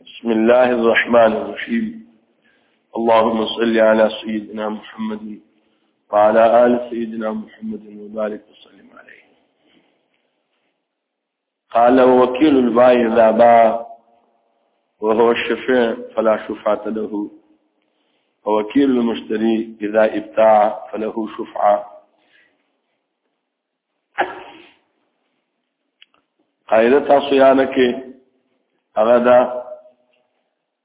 بسم الله الرحمن الرحيم اللهم صل على سيدنا محمد وعلى آل سيدنا محمد وبارك وسلم عليه قال وكيل الباي إذا باء وهو الشفيع فلا شفعة له ووكيل المشتري إذا ابتاع فله شفعة قائدة صيانك أغدا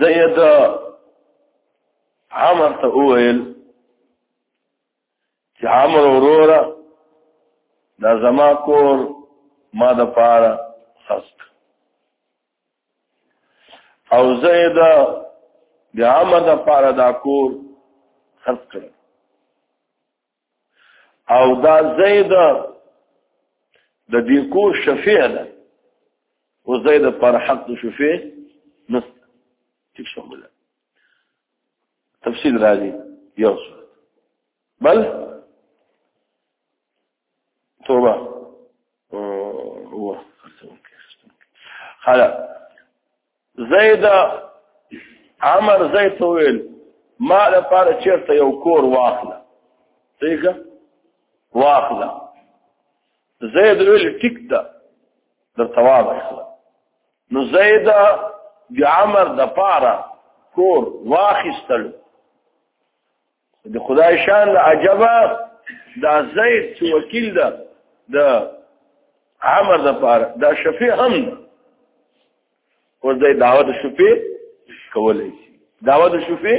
زید عمر ته وویل چې عمر وروره دا زما کور ما د پاره خست او زید د عمر د پاره دا کور خست کړ او دا زید د دې کو شفیع ده او زید پر حق شفیع نس ټیک شو بل تفصیل راځي یو څه بل توبه هو خلا زید عمر زید ته ویل ما لپاره چیرته یو کور واخله صحیح واخله زید ویل ټیک ده در ثواب اخله نو زید د عمر د پاره کور واخیستل د خدای شان له عجبه دا زید چې وکیل ده د عمر د پاره دا شفیع هم ده اوس د دعوت شفیع کولای شي دعوت شفیع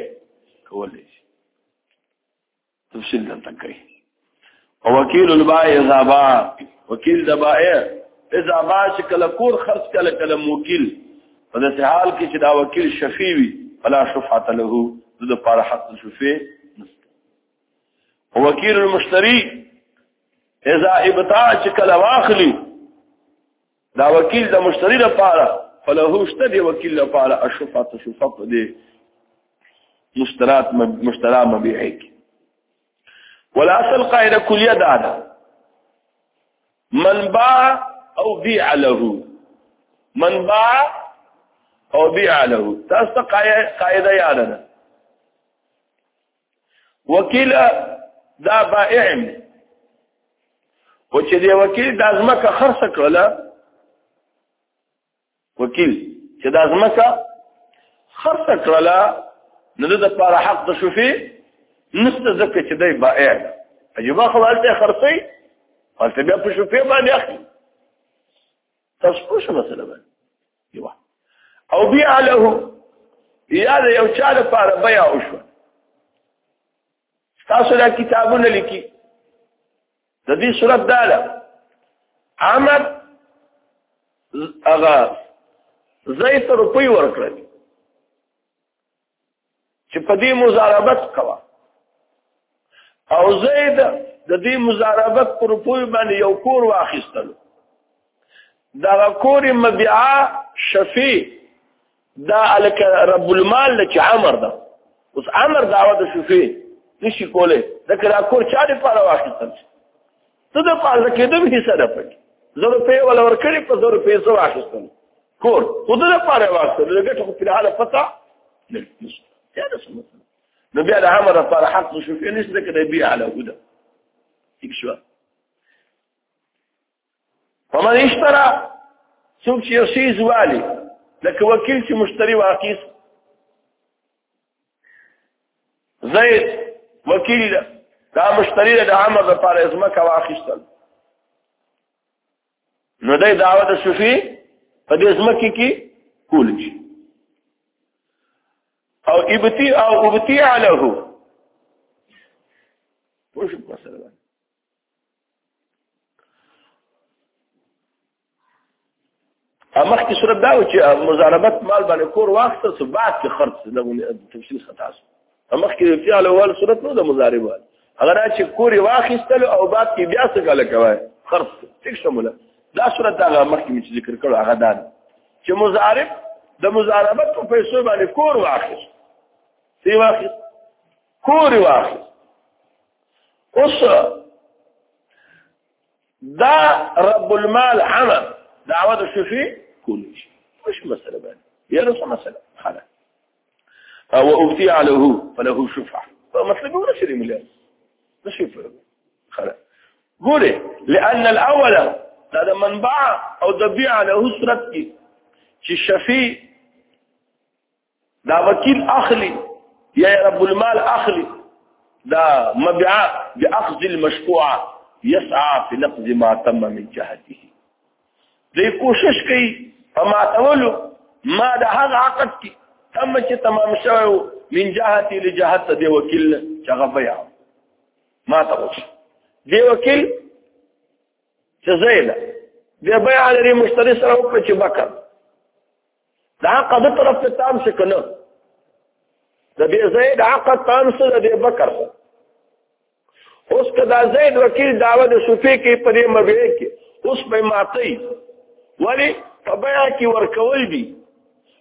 کولای شي تفصیل دلته کوي او وکیل البائع اذا باع وکیل د بائع اذا باع چې کله کور خرڅ کله کله موکل په داسې حال کې چې دا وکیل شفیع وي فلا شفعه له د لپاره حق شفیع نشته وکیل المشتری اذا ابتاع چې کله واخلي دا وکیل د مشتری لپاره فله شته دی وکیل لپاره اشفعه تشفق دی مشترات مشترا مبيعي ولا اصل قاعده کلیه دا ده من باع او بيع له من باع او بيع له تاسو قاعده یاد ده وکیل دا بائع او چې دی وکیل د ازمکه خرڅ کړله وکیل چې دا ځمکه خرڅ کړله نو د لپاره حق د شوفي نشته ځکه چې دی بائع ده عجیبه خو هلته خرڅي هلته بیا په شوفي باندې اخلي تاسو پوه شئ مسله باندې یو او بیا له یا د یو چا لپاره بیا وشو تاسو دا کتابونه لیکي د دې صورت دا ده احمد هغه زیت روپی ورکړل چې په دې مزاربت کوا او زید د دې مزاربت پر روپی باندې یو کور واخیستل دا کور مبيعه شفيع دا الک رب المال لچ عمر دا اوس عمر دعوه د شفيع نشي کوله دا کرا کور چا دې پاره واخیستل ته د پاره کېدم حصہ ده پکې زر په ولا ور کړی په زر په زو واخیستل کور خود د پاره واسطه لګټه خو په حاله پتا نه دا څه مطلب نو بیا د امر لپاره حق شو فيه نشته کړي بیا علی هدا ٹھیک شو فمن اشترى څوک چې یو شی زوالي لکه وکیل چې مشتری واقیس زید وکیل ده دا مشتری ده د عامه لپاره ازمکه واخیستل نو دای دعوت شفیع په دې ازمکه کې کول شي او ابتی او ابتی علیه وشو مثلا امخ کې صورت دا و چې مزاربت مال باندې کور واخته سو بعد کې خرڅ لګونه تفصیل خطاس امخ کې فعل اول صورت نو د مزاربه هغه چې کور واخستل او بعد کې بیا څه کله کوي خرڅ ټیک شموله دا صورت دا امخ کې چې ذکر کړو هغه دا چې مزارب د مزاربت په پیسو باندې کور واخست سی واخست کور واخی اوس دا رب المال عمل دعوه د شفي کول شي مش مسله باندې یا نو مسله خلاص او افتي عليه فله شفعه فمطلب ولا شيء ملي مش فرق خلاص ګوره لان الاول دا د منبع او د بيع له صورت کې چې شفي دا وکیل اخلي یا رب المال اخلي دا مبيعا باخذ المشفوع يسعى في نقض ما تم من جهته دې کوشش کوي په ماتولو ما د هغه عقد کې تم چې تمام شوی من جهتي لجهت دی وکیل چې هغه بیا ما ته وشي دی وکیل چې زیده دی بیا لري مشتری سره وکړي چې بکر دا عقد طرف ته تام شي کنه د دې زید عقد تام شي د ابي بکر اوس کدا زید وکیل داوه د شفیع کې په دې مبه کې اوس به ماتي ولی په بیا کې ورکول دي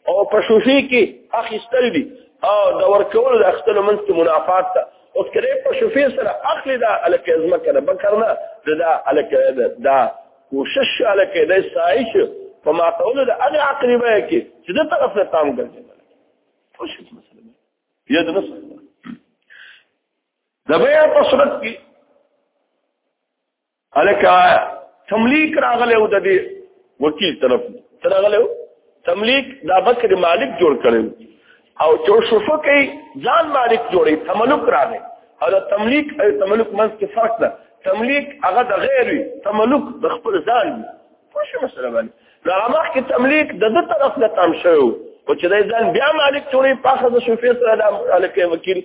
او په شفیع کې اخیستل دي او د ورکول د اخیستل منځ کې منافات ده اوس کله په شفیع سره اخلي دا الکه ازمه کنه بکر نه دا الکه دا کوشش شاله کې د سایش په ما کولو د هغه عقلی به کې چې د طرف ته تام ګرځي خوش مثلا یاد نه د بیا په صورت کې الکه تملیک راغله او د دې وکیل طرف تر راغله تملیک دا بکر مالک جوړ کړي او جو شفو کوي ځان مالک جوړي تملک راغی او د تملیک او تملک منځ کې فرق ده تملیک هغه د غیر وي تملک د خپل ځان وي خو شي مسله باندې نو هغه کې تملیک د د طرف نه تم شو او چې د ځان بیا مالک جوړي پاخه د شفو سره د الکه وکیل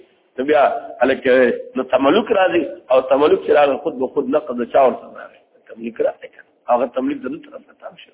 بیا الکه نو تملک راځي او تملک چې راغی خود به خود نقد چاور سره تملیک راځي هغه تملیک د طرف نه تم شو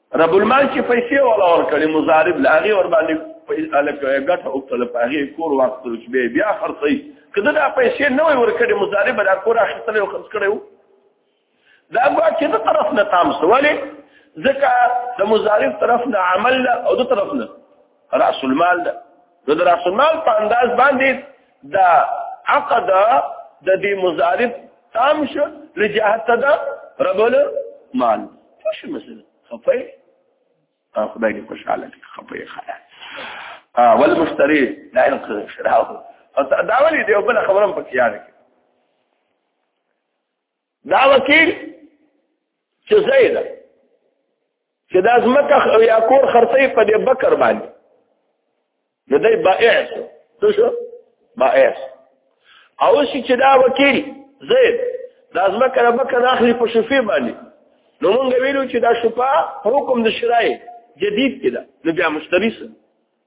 رب المال چې پیسې ولا ور کړې مزارب لاغي ور باندې الک غټه او کله پاغي کور وخت چې به بیا خرڅي کله دا پیسې نه ور کړې مزارب دا کور اخیستل او خرڅ کړو دا هغه چې د طرف نه تام سوالې ځکه د مزارب طرف نه عمل او د طرف نه راس المال ده نو د راسمال په انداز باندې دا عقد د دې مضارب تام شو لجهت دا ربل مال څه مسله خفای خدای دې خوشاله کړي خفای خیا اول مشتری لا ينقذ شراو دا ولې دې بل خبرم پکې یاد کړ دا وکیل چې زید چې دا زمکه او یا کور خرڅې په دې بکر باندې نو دای بائع شو شو بائع او شي چې دا وکیل زید دا زمکه را بکر اخلي په شفیع باندې نو مونږ ویلو چې دا شفا حکم د شرای جدید کده نو بیا مشتری سره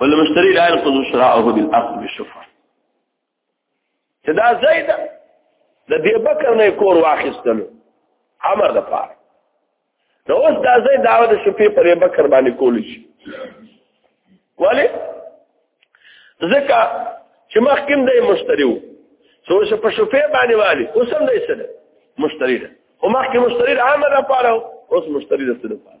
والمشتري لا ينقض شراءه بالاخذ بالشفعه دا زید د دې بکر نه کور واخیستل امر د پاره نو اوس دا زید داوود شفیع پر بکر باندې کول شي ولی ځکه چې مخکیم د مشتری وو څو چې په شفیع باندې والی اوس هم د سره مشتری ده او مخکې مشتری عامه لپاره اوس مشتری د سره لپاره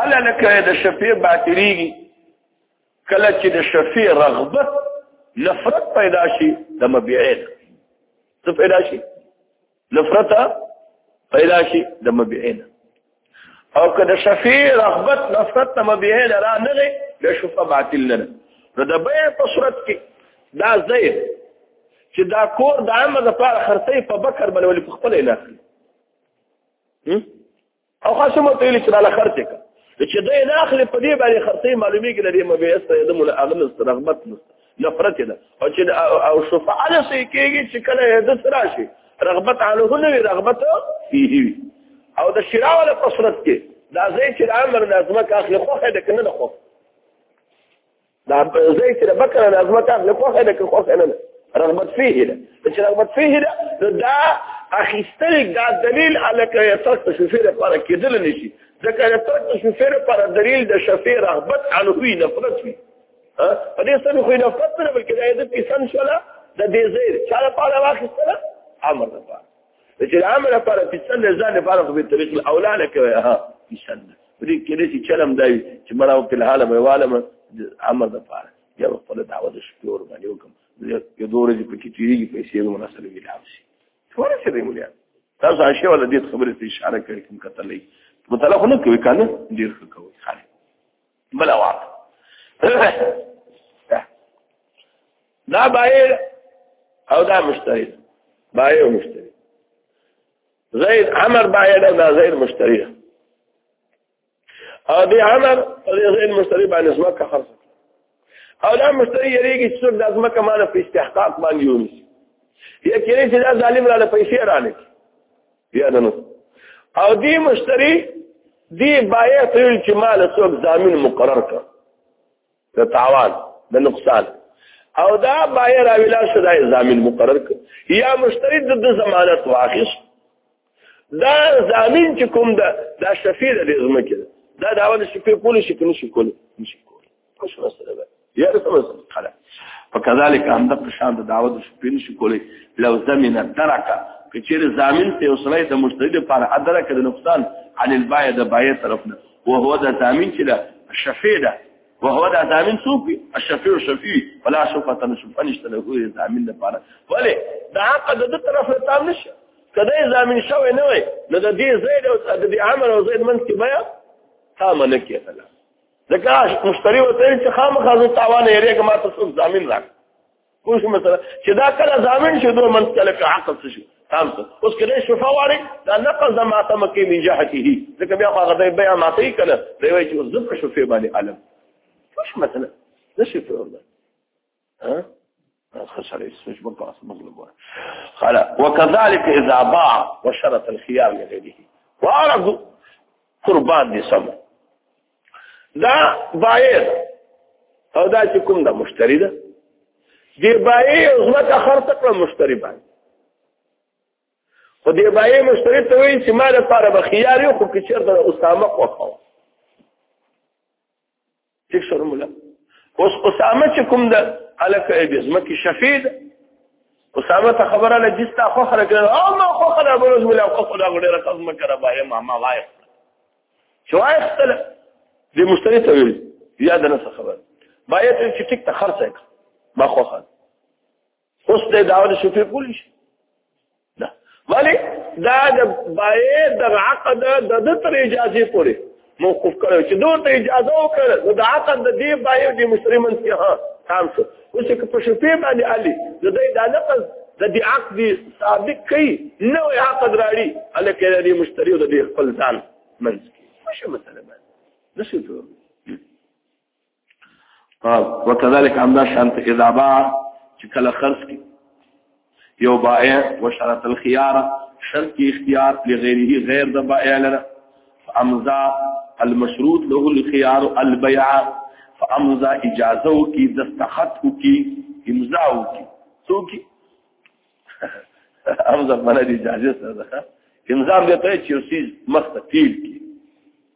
الا لکه د شفیع باطریږي کله چې د شفیع رغبت نفرت پیدا شي د مبيعين څه پیدا شي نفرت پیدا شي د مبيعين او که د شفیع رغبت نفرت د مبيعين را نه لري د شفاعت باطل نه نو د بيع په صورت کې دا زید چې دا کور د عامه لپاره خرڅې په بکر بلولې په خپل نه اخلي او خاصه مو ته چې له خرڅ کړه چې دوی نه اخلي په دې باندې خرڅې معلومي کې لري مبيعت ته د مولا اغل رغبت نفرت ده او چې او شفاعه نه سي کېږي چې کله د سره شي رغبت عنه نه وي رغبت فيه وي او د شراء ولا قصرت کې دا زي چې امر لازمه اخلي خوخه ده کنه نه خوخه دا زي چې د بکر د عظمت نه خوښه ده که خوښه نه ده رغبت فيه ده چې رغبت فيه ده نو دا اخیستل دا دلیل الکه یې ترک تشفیر لپاره کېدل نشي ځکه یې ترک تشفیر لپاره دلیل د شفیع رغبت عنوي نفرت وي په دې سره خو نفرت نه بلکې د دې پسند شولا د دې زیر چا لپاره واخیستله امر لپاره چې عمل لپاره په سن ځان لپاره خو به طریق الاولا نه کوي ها په سن دې کې دې چلم دی چې مړاو په حاله مې والم عمل لپاره یا خپل دعوت شکور باندې وکم یو دور دې پکې تیریږي پیسې به مناسبه وي لاوسي څور څه دی مولیا تاسو عاشه ولا دې خبرې ته اشاره کړې کوم کتلې مطلب نه کوي کنه ډیر ښه کوي خالي بل وخت دا بایر او دا مشتری بایر او مشتری زید عمر بایر او دا زید مشتری او دی عمر او دی زید مشتری باندې اسمه کا خرڅ او دا مشتری یریږي چې څوک د اسمه کمانه په استحقاق باندې ونیسي یا کېږي چې دا ظالم را لپاره پیسې رانه بیا نو او دی مشتری دی باید تل چې مال څوک ضامن مقرر کړ د تاوان د نقصان او دا باید راویلا شدای ضامن مقرر کړ یا مشتری د ضمانت واخیس دا ضامن چې کوم دا د شفیع د ځمکه دا دا ول شفیع پولیس کې نشي کولی نشي خوش مسله ده یا څه خلا فكذلك هم د شان د دعوت شپین شي کولای لو زمينه درکه کچیر زامن ته وسره د مشتری لپاره ادرک د نقصان عن الباع د باع طرفنا وهو د زامن چې ده الشفيع ده وهو د زامن صوفي الشفيع شفيع ولا شفقه نشوف انشته له زامن لپاره ولی دا عقد د طرف ته نشه کله زامن شوی نه وي نو د دې زید او د عمر او زید من کې بیا تا منکه ځکه مشتری وته چې خامخا زه تاوان یې رېګه ما ته څوک ضامن راک کوم څه مثلا چې دا کله ضامن شي دوه منځ کله په عقل څه شي تام څه اوس کله شفا واري دا نقض ما ته مکه من جهته ځکه بیا هغه د بیا ما ته کله دی وایي چې زه په شفا باندې علم څه مثلا څه شفا ولا ها خسرې سوچ په پاس مغلوب خلا وكذلك اذا باع وشرط الخيار لغيره وارض قربان دي سم دا باير او دا چې کوم دا مشتري ده دی بایې عظمت اخر تکړه مشتري باندې خو دی بایې مشتري ته وایي چې ما لپاره به خيار یو خو کې چېرته اسامه وکاو ټیک سره مولا اوس اسامه چې کوم ده الک ابي زمکه شفید اسامه ته خبره له جستا خو خره کړه او ما خو خره بلوز ولا خو خره غړي رقم مکر بای ما ما وای شو اختل دې مشتری ته ویل یاد نه خبر باید چې ټیک ته خرڅه ما خو خره اوس د داول شفیع کولی شي دا ولی دا د بای د عقد د د تر اجازه پورې موقف کړو چې دوی ته اجازه وکړه نو د عقد د دې بای د مسلمان کې ها تام شو اوس که په شفیع باندې علي د دې د لفظ د دې عقد ثابت کړي نو عقد راړي الکه د دې مشتری او د دې خپل ځان منځ کې مشه مثلا باندې نشي ته وكذلك همدا شانت اذا باع چې کله خرڅ کی یو بائع وشرط الخيار شرط کی اختیار لغیره غیر د بائع لره فامزا المشروط له الخيار البيع فامزا اجازه کی دستخط کی امضاء کی تو کی هم زمانه دي اجازه سره ده انظام دې ته چې سیز مخ ته تیل کی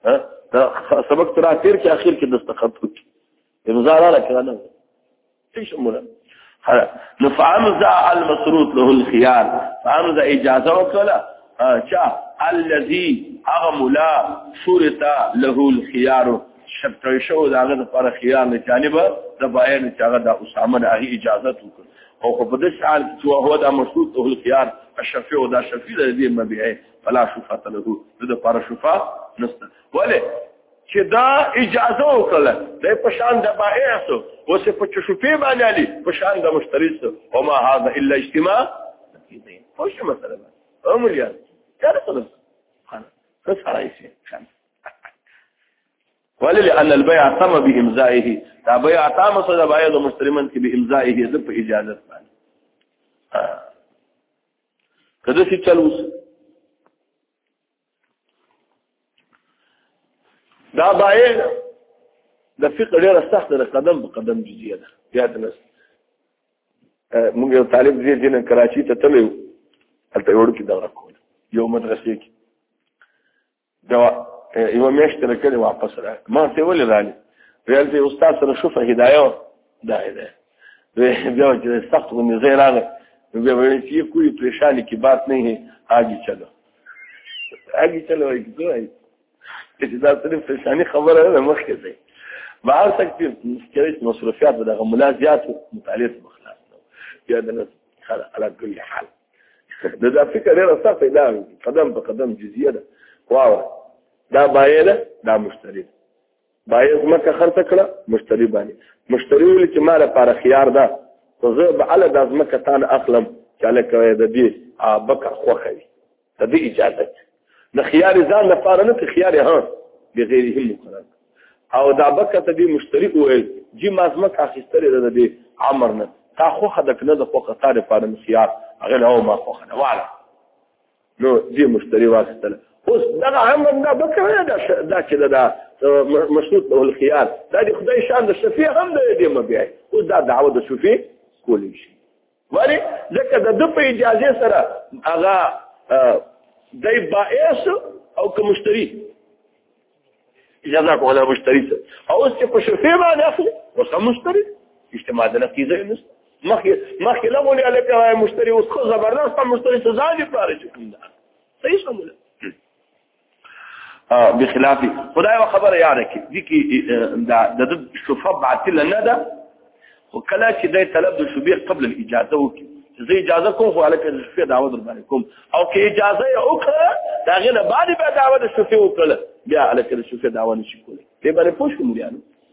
ها دا سبق تر اخر کې اخر کې دستخط وکړي امضا را لکه نه څه شموله نو فامزا المسروط له الخيار فامزا اجازه وکړه چا الذي اغملا شرطا له الخيار شرط شو داغه لپاره خيار نه جانب د باین چې هغه د اسامه د اجازه وکړه او په دې حال چې هو دا مشروط ته الخيار الشفيع دا شفيع دې مبيعه فلا شفاعت له دې لپاره شفاعت نشته ولی چې دا اجازه وکړه د په شان د بائع سو اوس په چشوپې باندې علي په شان د مشتري سو او ما هذا الا اجتماع خو شو مثلا هم لري دا څه څه راځي ولې لأن البيع تم بامضائه دا بيع تم سره باید مستلمن کې بامضائه د په اجازه باندې کله چې چلوس دا بایع د فقه ډیره سخت ده قدم په قدم جزیه ده یاد نه موږ یو طالب دې دین کراچي ته تلو هلته یو کې دغه کول یو مدرسې کې دا یو میاشت تر کړي واپس را ما ته ولې رالي ویل چې استاد سره شوفه هدايه دا ده بیا چې سخت غوندې زه راغلم بیا ویل چې کوئی پریشانی کی بات نه ہے آگے چلو آگے چلو ایک دو ہے چې دا صرف پریشانی خبره ده مخکې ده ما هر څه چې کېږي مصرفيات دغه ملازمات مطالعه مخلاص بیا د خلک کلی حال نو دا فکر ډېر ستا پیدا وي قدم په قدم جزیه ده واوه دا بایه ده دا مشتری ده بایه ځمکه خرڅه کړه مشتری باندې مشتری ویل چې ما لپاره خيار ده خو زه به هله دا ځمکه تانه اخلم چې هلکه د دې بکر خوښه وي د دې اجازه د خيار ځان لپاره نه خيار ها بغيرهم مقرر او دا بکه ته به مشتري وویل جی مازمه کا خستره ده دې عمر نه تا خو خدک نه د خوخه تا لپاره خيار هغه نه ما خوخه نه واله نو دې مشتري واستله اوس دغه عمر نه بکه نه دا دا چې دا مشروط له الخيار دا د خدای شان د شفیع هم دی دې مبيع او دا دعوه د شفیع کولی شي ولی ځکه د د په اجازه سره هغه دای باعث او که مشتری اجازه کوله مشتری سره او اوس چې په شفیع باندې اخلي وسه مشتری اجتماع د نقیزه نشته مخکې مخکې لغولې الکه مشتری اوس خو زبردست مشتری سزا دي پاره چې کوم ده صحیح سمول بخلاف خدای او خبره یاره کې دي کې دا د شفاف باطل نه ده خو کله چې د طلب د شبیر قبل الاجازه وکړي زه اجازه کوم خو الکه شفیع دعوه در باندې کوم او که اجازه یې وکړه دا غیر بعد به دعوه د شفیع وکړه بیا الکه شفیع دعوه نشي کولای دې باندې پوښتنه مو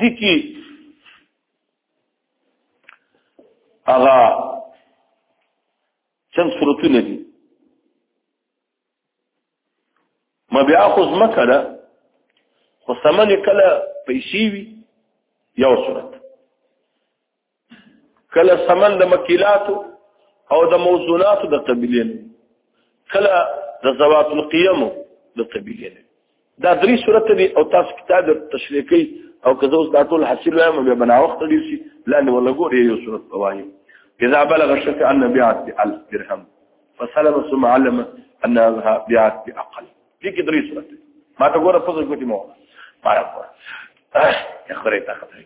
دي کې هغه څنګه صورتونه دي ما بیا خو زمکه ده خو سمنې کله پیسې وي یو صورت کله سمن د مکیلاتو او د موزوناتو د قبیلین کله د زوات القیم د قبیلین دا درې صورت دي او تاسو کتاب تشریحي او که زه اوس دا ټول حاصل وایم بیا بنا وخت دی شي لاندې ولا ګور یو صورت پوایي اذا بلغ الشك ان بيعت ب 1000 درهم فسلم ثم علم ان هذا بيعت باقل دې کې درې صورت ما ته ګوره په ګوتې مو پاره ګوره یا خره تا خبرې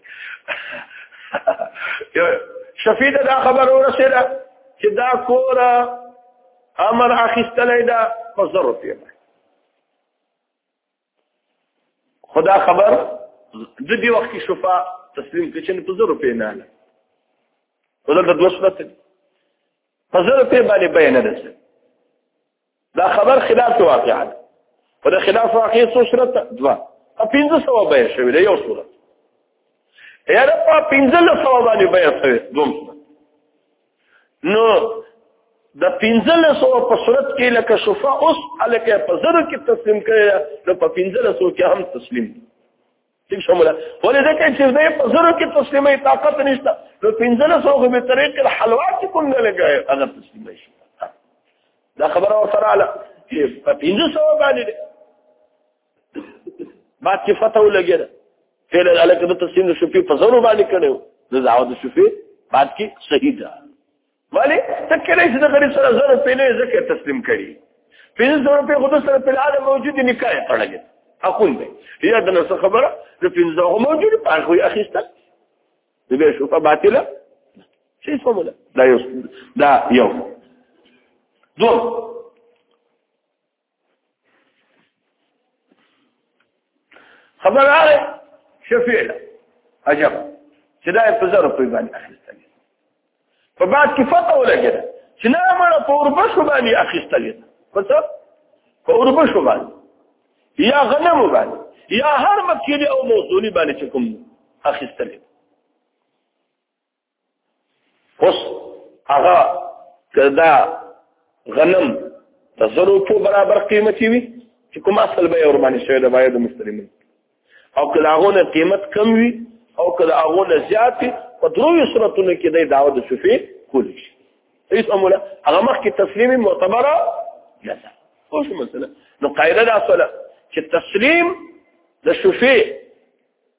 شفیع دا خبر ورسېده چې دا کور امر اخیستلې دا په زرو پیه خدا خبر د دې وخت کې شفا تسلیم کړي چې په زرو پیه نه نه ولر د دوه صورت په زرو پیه باندې بیان نه ده دا خبر خلاف واقعا په د خلاف واقع څو صورت دوا په پنځه سو به شوی دی یو صورت یا د په پنځه له سو باندې به شوی دوم نو د پنځه له سو په صورت کې لکه شفاء اوس الکه په زر کې تسلیم کړي نو په پنځه له سو کې هم تسلیم دي ٹھیک شمولا ولې دا کې چې دې په زرو کې تسلیمې طاقت نشته نو پنځل سو خو به طریق الحلوا کې کوم نه لګای هغه تسلیمې شي دا خبره او سره اله چې په پنځل سو باندې بعد کې فتح ولګي فعل اله کې تسلیم شو په زرو باندې کړو د دعوت شو بعد کې صحیح ده ولی تکلی چې د غریب سره زر روپې نه زکه تسلیم کړي پنځه زر روپې خود سره په اړه موجود نکاح تړلې اخون دی یا د نس خبره د پنځه هو موجود په خو اخیسته د به شوفه باطله شي سموله دا یو دا یو دوه خبر راغی شفیع له عجب چې دا په زر په باندې اخیستل په بعد کې فتح ولګیده چې نه مړه په اوربشو باندې اخیستل په څه په اوربشو باندې یا غنمو باندې یا هر مکیلی او موصولی باندې چې کوم اخیستل اوس هغه کدا غنم د زرو په برابر قیمتي وي چې کوم اصل به اور باندې شوی د باید مستلمین او کله هغه نه قیمت کم وي او کله هغه نه زیات په دروي صورتونو کې د دعوه د شفیع کولی شي هیڅ اموله هغه مخکې تسلیم معتبره نه ده اوس مثلا نو قاعده ده اصله چې تسلیم د شفیع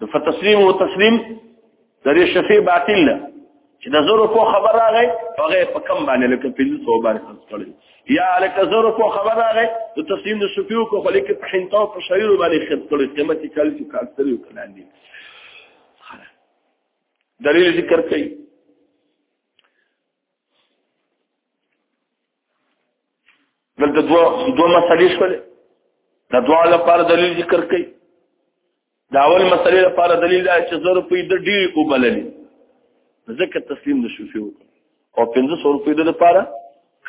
نو فتسلیم او تسلیم د دې شفیع باطل نه چې د زورو کو خبر راغی هغه په کم باندې لکه په دې څو باندې خرڅ کړی یا لکه زورو کو خبر راغی د تسلیم د شفیع کو خلک په حنتو په شعیر باندې خرڅ کړی قیمت یې کال کې کال تر یو کلان دي دلیل ذکر کوي دلته دوه دوه مسلې شول دا دوه لپاره دلیل ذکر کړي دا اول مسلې لپاره دلیل دا چې زر په دې ډیر او بللې ځکه تسلیم نشو فيه او 1500 روپۍ د لپاره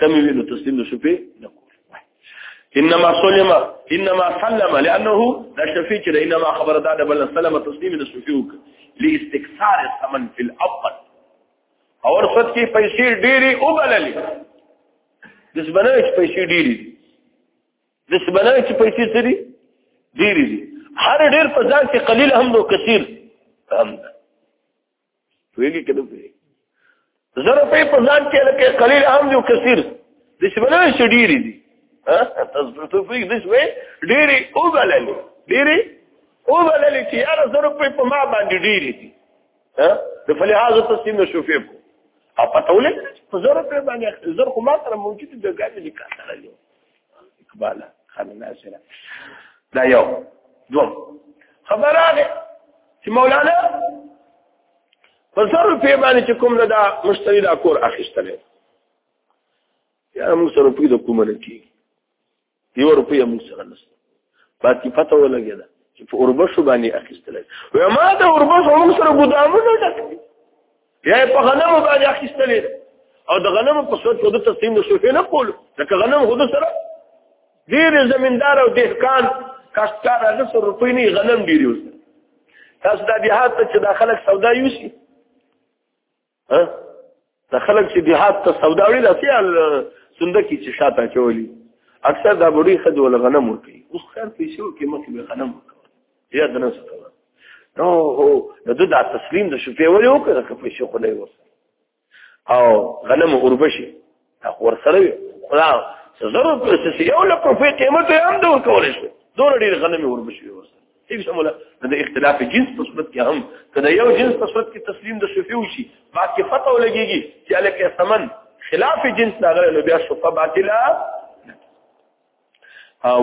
کم ویلو تسلیم نشو فيه انما سلم انما سلم لانه دا شفیع چې انما خبر دا د بل سلم تسلیم نشو فيه لاستكثار الثمن في الاول او رخصت کې پیسې ډېری وبللې د سبنه چې پیسې ډېری د سبنه چې پیسې سری ډېری دي هر ډېر په ځان کې قلیل هم نو کثیر هم ده ویلي کده وی زر په په ځان کې لکه قلیل هم نو کثیر د سبنه چې ډېری دي ها تاسو ته فکر دې شوي ډېری وبللې ډېری وبللې چې یاره زر په ما باندې ډېری دي ها د فلهاز تسلیم نشو فيه او پته ولې په زر په باندې زر خو ما سره موجود دی ګاډي لیکل سره یو اقبال خان ناصر دا یو دوم خبره ده چې مولانا په زر په باندې چې کوم نه دا مشتری دا کور اخیستلې یا موږ سره په دې کومه نه کیږي یو روپۍ هم سره نشته پاتې پته ولګېده چې په اوربشو باندې اخیستل وي ما د اوربشو هم سره ګدامونه ډک دي یا په غنمو باندې اخیستل او د غنمو په صورت کې د تسلیم نشو نه کول ځکه غنم خود سره ډېر زمیندار او دهکان کاشتکار هغه سره روپۍ نه غنم ډېر یوسي تاسو دا بیا ته چې دا خلک سودا یوسي ها دا خلک چې دیهات ته سودا وړي دا سیال سنده کې چې شاته چولی اکثر دا بډي خد ول غنم ورکي اوس خیر پیسو کې مخې به غنم ورکي یا دنه څه نو هو د دا تسلیم د شپې ولې وکړه که پیسې خو نه او غنم اوربشي خور سره وي خدا ضرور پرسس یو لک روپۍ قیمت یې هم دور کولی شو دور ډېر غنمې وربشي ورسره هیڅ سموله د اختلاف جنس په صورت کې هم کله یو جنس په صورت کې تسلیم د شفیع وشي باقي فتو لګيږي چې الکه ثمن خلاف جنس دا غره نو بیا شفه باطله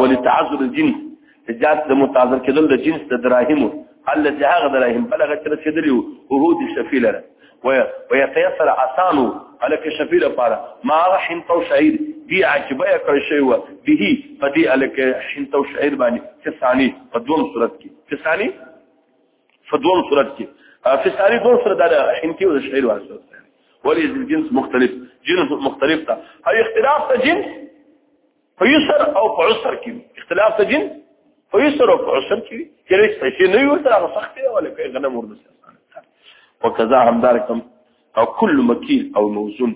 ولتعذر الجنس جات د متعذر کېدل د جنس د دراهمو التي هغه دراهم بلغه چې رسیدلی او هو د شفیله ده ويتيسر اسانو الک شفیله پاره ما رحم تو شهید دی عجبه کړی شی و به په دې الک حنتو شهید باندې چې ثاني په دوم صورت کې چې ثاني فدوم صورت کې په ساری دوه سره دا حنکی او شعر واسطه ولی جنس مختلف جنس مختلف تا هي اختلاف ته جنس په یسر او په عسر کې اختلاف ته جنس په یسر او په عسر کې کله چې نه یو تر هغه سخت دی ولا کوي غنم ورنسه وکذا همدارکم او کل مکیل او موزون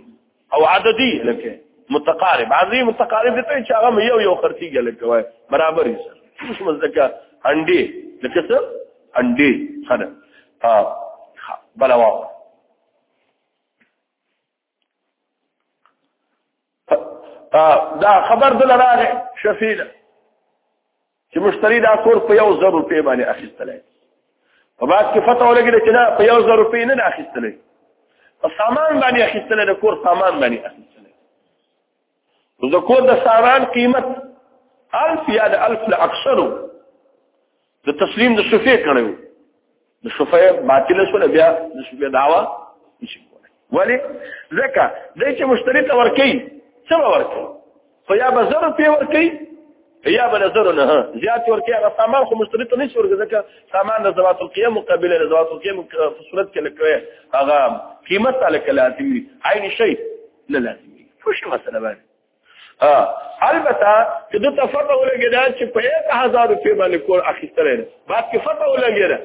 او عددي لکه متقارب عظیم متقارب دي ته چې هغه یو یو خرتي ګل کوي برابر یې سره څه مزدکا انډي لکه څه انډي خره ها بلا واو دا خبر دل راغه شفیله چې مشتری دا کور په یو زر روپۍ باندې اخیستلی په بعد کې فتح ولګېده چې دا په یو زر روپۍ نه ده اخیستلی په سامان باندې اخیستلی د کور سامان باندې اخیستلی نو د کور د سامان قیمت الف یا د الف له اکثرو د تسلیم د شفیع کړی نو شفاعه باطل شو بیا د شفاعه دعوا نشي کولای ولی ځکه د چې مشتری ته ورکی څه ورکی خو یا به زر په ورکی یا به زر نه زیات ورکی هغه سامان خو مشتری ته نشي ورکی ځکه سامان د زوات القيم مقابله د زوات القيم په صورت کې لکوي هغه قیمت تعالی کلاتي عین شی نه لازمي خو شي مسله باندې ها البته چې د تفقه ولګیدا چې په 1000 روپیه باندې کور اخیستل نه بعد کې فتح ولګیدا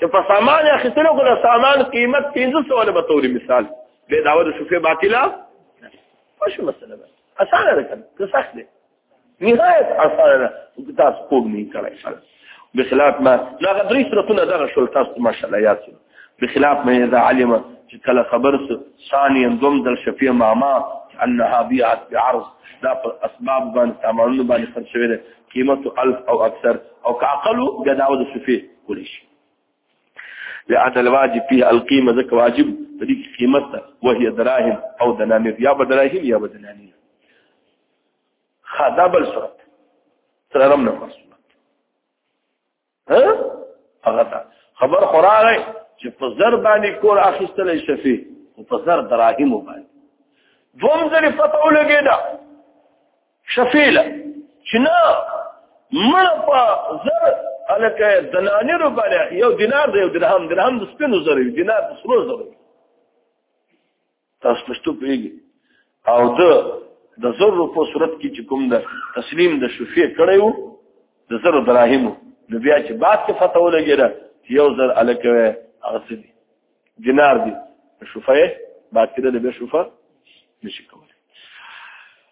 چې په سامان اخیستل کو د سامان قیمت 1500 له بتوري مثال به داوود شوفه باطله ماشي مسله اسانه ده کنه سخت ده نهایت اسانه ده چې تاسو پوه نه کړئ خلک بخلاف ما لا غدري سرتونه دغه شول تاسو ماشاءالله یاد شي بخلاف ما اذا علم چې کله خبر ثانيا دوم دل شفیع ماما انها بيعت بعرض دا پر اسباب باندې سامانونه باندې خرج شوی دی قیمت 1000 او اکثر او کعقلو غداو د شفیع کولی شي لأن الواجب فيه القيمة ذك واجب فديك قيمتها وهي دراهم أو دنانير يا بدراهم يا بدنانير ها دا بل صورت څلورم نمبر صورت ها هغه دا خبر خوراغه چې په زر باندې کور اخیستل شفي او په زر دراهم باندې دوم ځل پته ولګی دا شفیله چې نه مړ په زر الکه دنانیر باندې یو دینار دی یو درهم درهم د سپینو زر یو دینار د سرو زر تاسو پښتو پیږي او د د زر په صورت کې چې کوم د تسلیم د شفیع کړی وو د زر دراهمو نو بیا چې بعد کې فتح ولګیره چې یو زر الکوي هغه څه دي دینار دي شفیع بعد کې د بیا شفا نشي کولی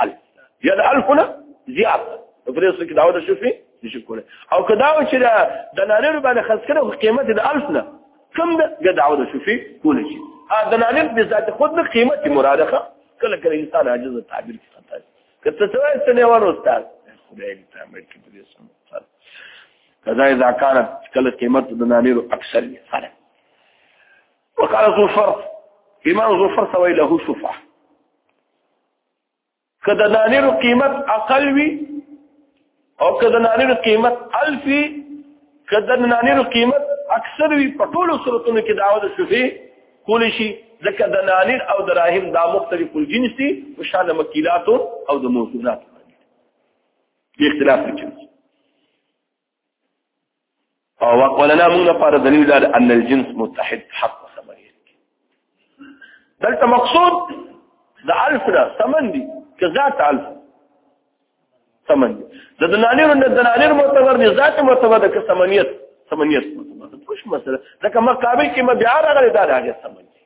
الف یا د الف نه زیات په دې څه کې دا ودا شوفي نشي کوله او کدا چې دا د نانر باندې خرڅ کړو قیمت د الف نه کم ده ګدا ودا شوفي کوله شي ا د نانر به ذات خود نه قیمت مراده کله کله انسان عاجز تعبیر کې خطا کته څه وایي څه نه ور استاد خدای دې تعمیر کې دې سم کدا اذا كانت کله قیمت د نانر اکثر یې سره وقال ذو فرض امام ذو فرض ویله شفعه که د نانیرو قیمت اقل وي او که د نانیرو قیمت الف وي که د نانیرو قیمت اکثر وي په ټولو صورتونو کې دعوه د شفي کولی شي ځکه د نانیر او د راهم دا مختلف الجنس دي په شان د مکیلاتو او د موصولاتو کې اختلاف لري او وقولنا موږ لپاره دلیل دا ان الجنس متحد حق سمریت دلته مقصود د الف نه ثمن دي که ذات الف ثمن دي د دنانیر نه دنانیر معتبر دي ذات معتبر ده که ثمنیت ثمنیت معتبر ده خوش مسله ځکه مقابل کې مبيع راغلی دا راغی ثمن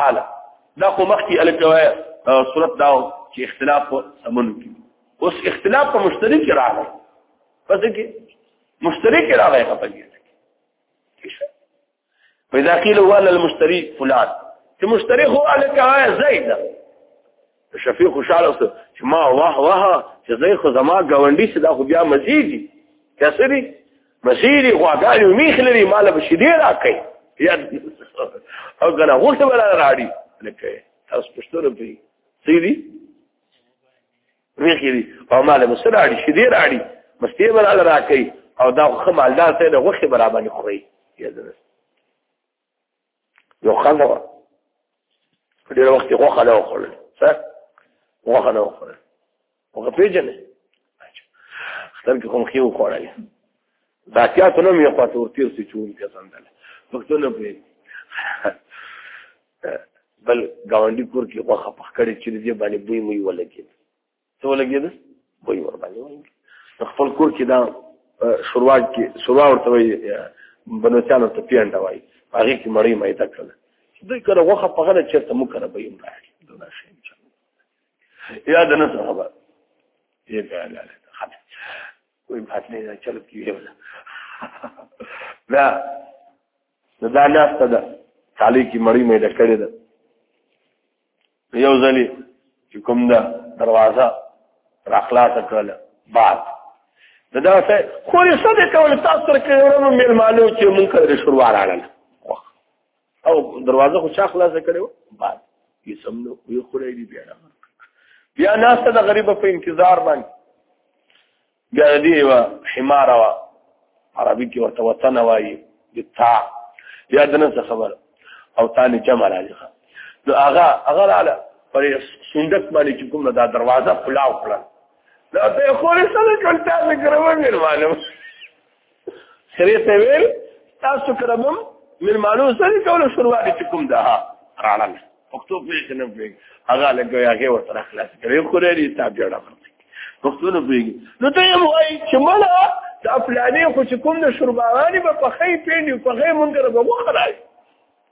قال دا خو مخکې الکه صورت داو چې اختلاف په سمون کې اوس اختلاف په مشترک راغی پس کې مشترک راغی په کې فإذا قيل هو المشتري فلان چې مشتري هو الکه زید شفیع خوشاله وسو چې ما واه واه چې زه خو زما گاونډي سي دا خو بیا مزيدي کسري مزيدي غواګانې میخ لري مال به شي ډیر راکې یا او کنه غوښته ولا راړي لکه تاسو پښتون به سيدي میخ لري او مال به سره راړي شي ډیر راړي مستي ولا راکې او دا خو مالدار ته د غوښه برابر نه خوري یا درس یو خنده وه په ډېر وخت کې غوښه نه وخوړل څه غوښه نه وخوړل هغه پېژنې اختر کې کوم خیو خوړل دا کیا ته نو مې خوا ته ورتیر سي چون کې سندل پښتو نه پوهې بل ګاونډي کور کې غوښه پخ کړې چې دې باندې بوی مې ولګېد څه ولګېده وایي ور باندې وایي خپل کور کې دا شوروا کې شوروا ورته وایي بنوچانو ته پیانډه وایي هغه کې مړی مې تا کړل دوی کړه وخه په غره چرته مو کړه به یې راځي دا شي یا د نس خبر یې بیا لا لا خبر کوئی بات نه چلو کیږي لا نو دا ناسته ده کالي کې مړی مې ډکړې ده یو ځلې چې کوم ده دروازه را خلاصه کړله بعد دا دا څه خو یې څه دې کول تاسو سره کې ورونو مېل مالو چې مونږ کړې شروع راړل او دروازه خو چا خلاصه کړې و بعد یې سم نو یو خورې دی بیا بیا ناسته د غریب په انتظار باندې بیا د دې یوه حماره وه عربي کې ورته وطن وایي د تا بیا د نن څه خبره او تانې جمع راځي نو هغه هغه راله پر صندوق باندې چې کومه دا دروازه خلاو کړه دا ته خو رسول کړه تا مې کړو مې معلوم سره ته ویل تاسو کرم ملمانو سره کول شروع دي کوم ده راړل پښتو په کې نه پیږي هغه لګو یا هغه ورته خلاص کړي خو لري تا جوړه پښتو نه پیږي نو ته یې وایي چې مله د افلانې خو چې کوم د شرباغانې به په خې پیډي په خې مونږ به وخرای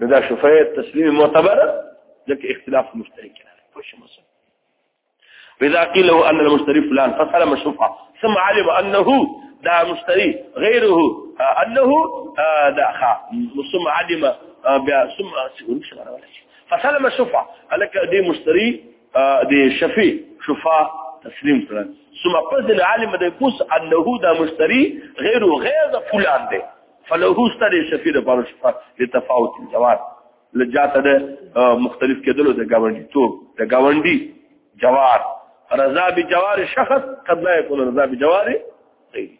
نو دا شفاعه تسلیم معتبره ځکه اختلاف مشترک نه خوش مسلم فإذا قيل له أن المشتري فلان فسلم الشفعة ثم علم أنه دا مشتري غيره أنه دا خا ثم علم ثم فسلم الشفعة قال لك دي مشتري دي شفي شفاء تسليم فلان ثم قصد العالم ده يقص أنه دا مشتري غيره غير فلان ده فله ستړي شفیع د پاره شفا د تفاوت جواب لجاته د مختلف کېدلو د گاونډي توب د گاونډي جوار رضا به جوار شخص قد لا يكون رضا به جوار غير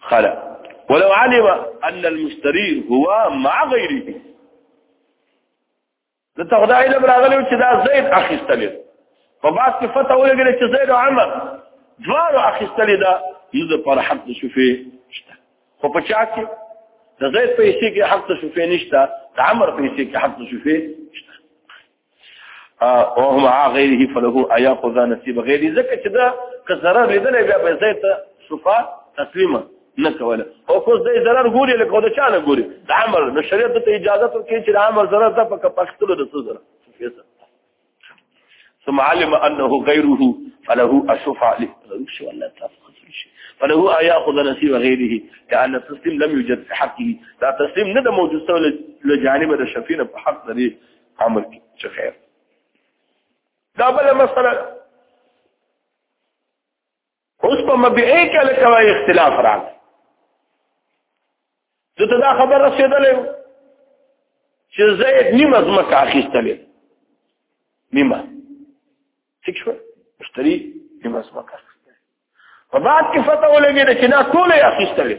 خلا ولو علم ان المشتري هو مع غيره د تغدای علم راغلی چې دا زید اخیستلی په باس کې فتح ولګل چې زید او عمر دواړو اخیستلی دا یو د پر حق د شفیع شته خو په چا کې د زید پیسې کې حق د شفیع نشته د عمر پیسې کې حق د شفیع شته او هم غیره فله ایا خو ځان نصیب غیره ځکه چې دا که ضرر لیدل بیا به زید شفاعت تسلیمه نه کوله او کوس د ضرر ګوري لکه د چا نه ګوري د عمل نو شریعت ته اجازه ورکړي چې د عمل ضرر ده په پښتلو د څه ضرر ثم علم انه غيره فله اشفع عليه شو الله تعالی فله ياخذ نصيب غيره لان التسليم لم يوجد في حقه دا تسليم نه د موجود سره له جانب د شفیع په حق لري عمل کې چې خیر دا بل مسله اوس په مبيعي کې له کوي اختلاف راغی دته دا خبر رسیدلې چې زید نیمه زمکه اخیستلې نیمه ٹھیک شو مشتری نیمه زمکه اخیستلې په بعد کې فتح ولګېده چې دا ټول یې اخیستلې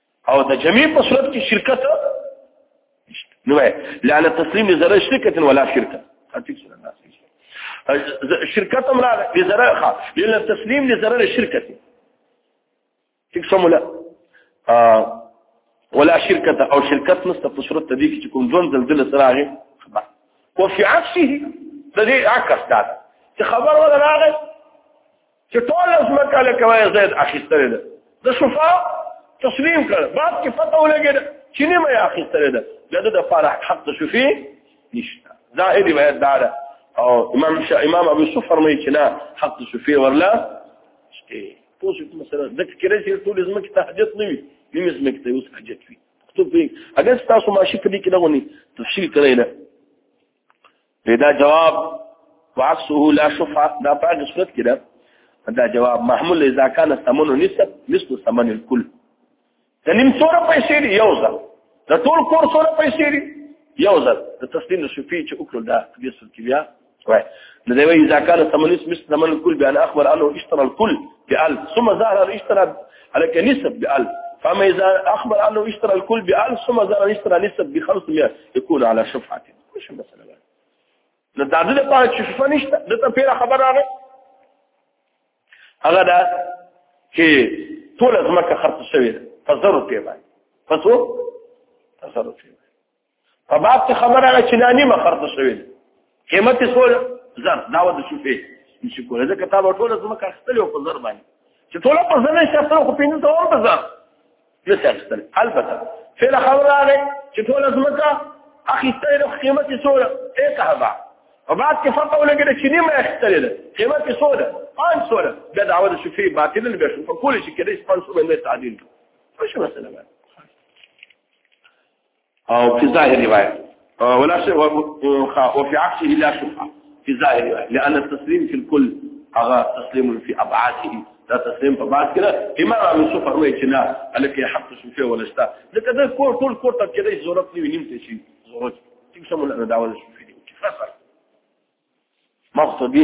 او د جميع په صورت کې شرکت نو لعل تسلیم لزره شرکت ولا شرکت خاطر سره الناس شرکت هم راغله لزره ښه لعل تسلیم لزره شرکت ټیک سم ولا ولا شرکت او شرکت نست په صورت دې کې کوم ځون دلدل سره راغی خبر وفي عكسه د دې عکس دا چې خبر ولا راغی چې ټول ځمکه لکه وای زید اخیستل ده د شفا تسلیم کړ بعد کې پته ولګید چې نه مې اخیستل ده دغه د فرح حق شفی نشته ظاهر روایت دا ده او امام شا امام ابو یوسف فرمایي چې نه حق شفی ورلا شته پوه شو مثلا د فکر چې ټول ځمکه ته حاجت نه وي نیمه ځمکه ته اوس حاجت وي ته په اګه تاسو ماشي په دې کې نه غوني تفصیل کړئ نه دا جواب وعصه لا شفعه دا په هغه صورت کې ده دا جواب محمول اذا كان الثمن نسب مثل ثمن الكل د نیم سوره پیسې دی یو ځل د ټول کور سوره پیسې دی یو ځل د تسلیم شفیع چې وکړل دا حدیث کې بیا وای نو دی اذا كان الثمن مثل ثمن الكل بان اخبر انه اشترى الكل بال ثم ظهر اشترى على كنسب بال فما اذا اخبر انه اشترى الكل بال ثم ظهر اشترى نسب ب 500 يكون على شفعه کوم مسله ده نو دا د لپاره چې شفا نشته د ته پیره خبر راغی هغه دا چې ټول ځمکه خرڅ شوې ده په زر روپیه باندې په څو په زر روپیه په باب ته خبر راغی چې نه نیمه خرڅ شوې ده قیمت یې څو زر دا و د شفې نشي کولای ځکه تا به ټول ځمکه اخیستلې او په زر باندې چې ټول په زر نه شي اخیستل خو پنځه سوه هم په زر نه ترسل البته فعل خبر راغی چې ټول ځمکه اخیسته له قیمت سوره ته کهبا او بعد کې فقط ولګره چې نیمه اخیسته له قیمت سوره پان سوره د دعوه د شفیع باطل نه بشو په کول شي کې د پان سوره نه تعدیل شو څه مسله او في ظاهر رواية ولا شيء وفي عكسه لا شبهة في ظاهر رواية لأن التسليم في الكل هذا تسليم في أبعاده دا تسلیم په باس کې ده امام ابو یوسف فرمایي چې نه الکه حق شوفه ولا شتا ځکه دا کور ټول کور ته کې ضرورت نه وینم ته شي ضرورت څنګه سمول نه داول شوفه دي چې فصل مخته به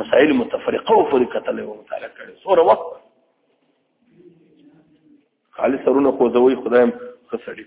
مسائل متفرقه او فرقه تل او تعالی کړي سوره وخت خالص سرونه خوځوي خدایم خسړي